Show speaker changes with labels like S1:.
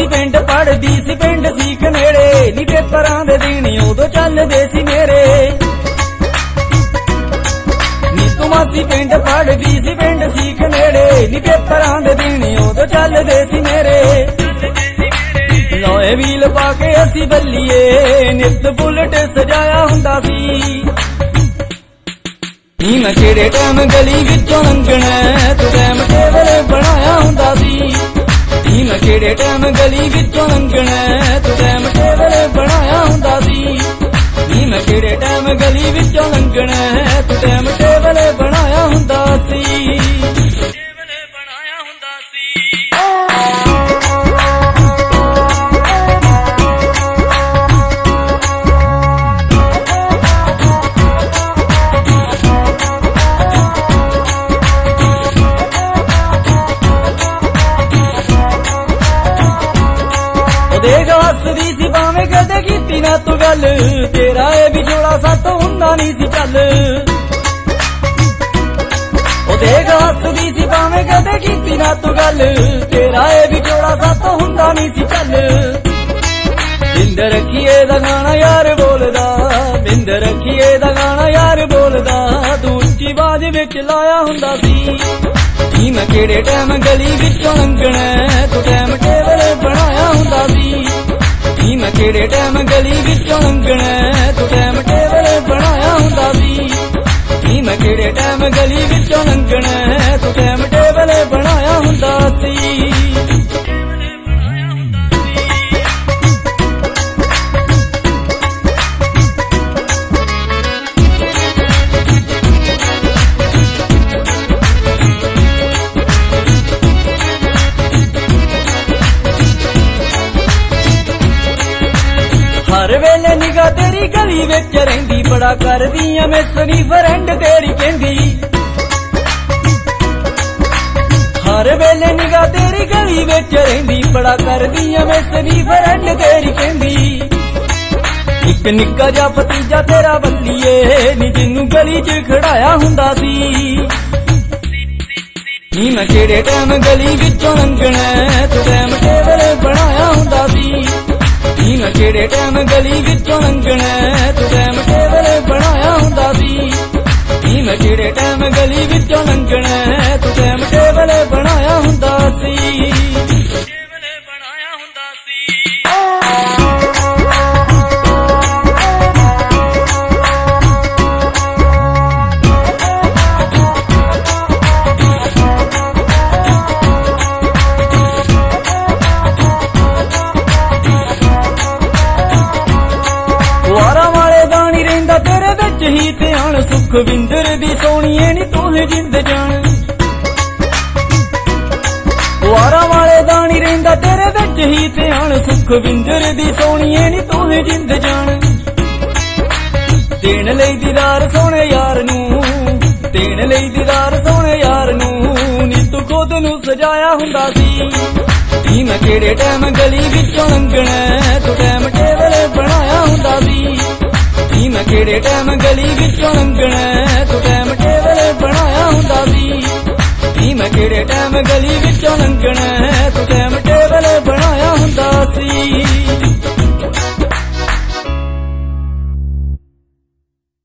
S1: ਮਾਸੀ ਪਿੰਡ ਪੜਦੀ ਸੀ ਪਿੰਡ ਸੀਖ ਨੇੜੇ। ਨੀ ਪੇਪਰਾਂ ਦੇ ਦਿਨ ਉਦੋਂ ਚੱਲਦੇ ਸੀ ਮੇਰੇ ਨੀ ਤੂੰ ਮਾਸੀ ਪਿੰਡ ਪੜਦੀ ਸੀ ਪਿੰਡ ਸੀਖ ਨੇੜੇ। ਨੀ ਪੇਪਰਾਂ ਦੇ ਦਿਨ ਉਦੋਂ ਚੱਲਦੇ ਸੀ ਮੇਰੇ ਲੋਏ ਵੀਲ ਪਾ ਕੇ ਅਸੀਂ ਬੱਲੀਏ, ਨਿੱਤ ਬੁਲਟ ਸਜਾਇਆ ਹੁੰਦਾ ਸੀ। ਨੀ ਮੈਂ ਕਿਹੜੇ ਟਾਈਮ ਗਲੀ ਵਿੱਚੋਂ ਲੰਘਣਾ, ਤੂੰ ਟਾਈਮ ਟੇਬਲ ਬਣਾਇਆ ਹੁੰਦਾ ਸੀ। ਕਿਹੜੇ ਟਾਈਮ ਗਲੀ ਵਿੱਚੋਂ ਲੰਘਣਾ ਤੂੰ ਟਾਈਮ ਟੇਬਲ ਬਣਾਇਆ ਹੁੰਦਾ ਸੀ। ਨੀ ਮੈਂ ਕਿਹੜੇ ਟਾਈਮ ਗਲੀ ਵਿੱਚੋਂ ਲੰਘਣਾ ਤੂੰ ਟਾਈਮ ਟੇਬਲ ਬਣਾਇਆ ਹੁੰਦਾ ਸੀ। ਉਹਦੇ ਹੱਸਦੀ ਸੀ ਭਾਵੇਂ ਕਦੇ ਕੀਤੀ ਨਾ ਤੂੰ ਗੱਲ। ਤੇਰਾ ਇਹ ਵੀ ਜੋੜਾ ਸੱਤ ਹੁੰਦਾ ਨਹੀਂ ਸੀ ਚੱਲ। ਉਹਦੇ ਹੱਸਦੀ ਸੀ ਭਾਵੇਂ ਕਦੇ ਕੀਤੀ ਨਾ ਤੂੰ ਗੱਲ। ਤੇਰਾ ਇਹ ਵੀ ਜੋੜਾ ਸੱਤ ਹੁੰਦਾ ਨਹੀਂ ਸੀ ਚੱਲ। ਬਿੰਦ ਰੱਖੀਏ ਦਾ ਗਾਣਾ ਯਾਰ ਬੋਲਦਾ। ਬਿੰਦ ਰੱਖੀਏ ਦਾ ਗਾਣਾ ਯਾਰ ਬੋਲਦਾ। ਤੂੰ ਉੱਚੀ ਬਾਜ ਵਿੱਚ ਲਾਇਆ ਹੁੰਦਾ ਸੀ। ਨੀ ਮੈਂ ਕਿਹੜੇ ਟਾਈਮ ਗਲੀ ਵਿੱਚੋਂ ਲੰਘਣਾ ਤੂੰ ਟਾਈਮ ਟੇਬਲ ਬਣਾਇਆ ਹੁੰਦਾ ਕਿਹੜੇ ਟਾਈਮ ਗਲੀ ਵਿੱਚੋਂ ਲੰਘਣਾ ਤੂੰ ਟਾਈਮ ਟੇਬਲ ਬਣਾਇਆ ਹੁੰਦਾ ਸੀ। ਨੀ ਮੈਂ ਕਿਹੜੇ ਟਾਈਮ ਗਲੀ ਵਿੱਚੋਂ ਲੰਘਣਾ ਤੂੰ ਟਾਈਮ ਟੇਬਲ ਬਣਾਇਆ ਹੁੰਦਾ ਸੀ। ਹਰ ਵੇਲੇ ਨਿਗਾਹ ਤੇਰੀ ਗਲੀ ਵਿੱਚ ਰਹਿੰਦੀ, ਬੜਾ ਕਰਦੀ ਆ ਮੈਂ ਫਰੈਂਡ ਤੇਰੀ ਕਹਿੰਦੀ। ਹਰ ਵੇਲੇ ਨਿਗਾਹ ਤੇਰੀ ਗਲੀ ਵਿੱਚ ਰਹਿੰਦੀ, ਬੜਾ ਕਰਦੀ ਆ ਮੈਂ ਫਰੈਂਡ ਤੇਰੀ ਕਹਿੰਦੀ। ਇੱਕ ਨਿੱਕਾ ਜਿਹਾ ਭਤੀਜਾ ਤੇਰਾ ਬੱਲੀਏ ਨੀ ਜਿੰਨੂੰ ਗਲੀ 'ਚ ਖੜਾਇਆ ਹੁੰਦਾ ਸੀ। ਨੀ ਮੈਂ ਕਿਹੜੇ ਟਾਈਮ ਗਲੀ ਵਿੱਚੋਂ ਲੰਘਣਾ, ਤੂੰ ਟਾਈਮ ਟੇਬਲ ਬਣਾਇਆ ਹੁੰਦਾ ਸੀ। ਨੀ ਮੈਂ ਕਿਹੜੇ ਟਾਈਮ ਗਲੀ ਵਿੱਚੋਂ ਲੰਘਣਾ ਤੂੰ ਟਾਈਮ ਟੇਬਲ ਬਣਾਇਆ ਹੁੰਦਾ ਸੀ। ਨੀ ਮੈਂ ਕਿਹੜੇ ਟਾਈਮ ਗਲੀ ਵਿੱਚੋਂ ਲੰਘਣਾ ਤੂੰ ਟਾਈਮ ਤੇਰੇ ਵਿੱਚ ਹੀ ਧਿਆਨ ਸੁਖਵਿੰਦਰ ਦੀ ਸੋਹਣੀਏ ਨੀ ਤੂੰ ਹੈ ਜਿੰਦ ਜਾਨ ਵਾਰਾਂ ਵਾਲੇ ਦਾ ਨੀ ਰਹਿੰਦਾ ਤੇਰੇ ਵਿੱਚ ਹੀ ਧਿਆਨ ਸੁਖਵਿੰਦਰ ਦੀ ਸੋਹਣੀਏ ਨੀ ਤੂੰ ਹੈ ਜਿੰਦ ਜਾਨ ਦੇਣ ਲਈ ਦੀਦਾਰ ਸੋਹਣੇ ਯਾਰ ਨੂੰ, ਦੇਣ ਲਈ ਦੀਦਾਰ ਸੋਹਣੇ ਯਾਰ ਨੂੰ ਨੀ ਤੂੰ ਖੁਦ ਨੂੰ ਸਜਾਇਆ ਹੁੰਦਾ ਸੀ। ਨੀ ਮੈਂ ਕਿਹੜੇ ਟਾਈਮ ਗਲੀ ਵਿੱਚੋਂ ਲੰਘਣਾ, ਤੂੰ ਟਾਈਮ ਟੇਬਲ ਬਣਾਇਆ ਹੁੰਦਾ ਸੀ। ਨੀ ਮੈਂ ਕਿਹੜੇ ਟਾਈਮ ਗਲੀ ਵਿੱਚੋਂ ਲੰਘਣਾ ਤੂੰ ਟਾਈਮ ਟੇਬਲ ਬਣਾਇਆ ਹੁੰਦਾ ਸੀ। ਨੀ ਮੈਂ ਕਿਹੜੇ ਟਾਈਮ ਗਲੀ ਵਿੱਚੋਂ ਲੰਘਣਾ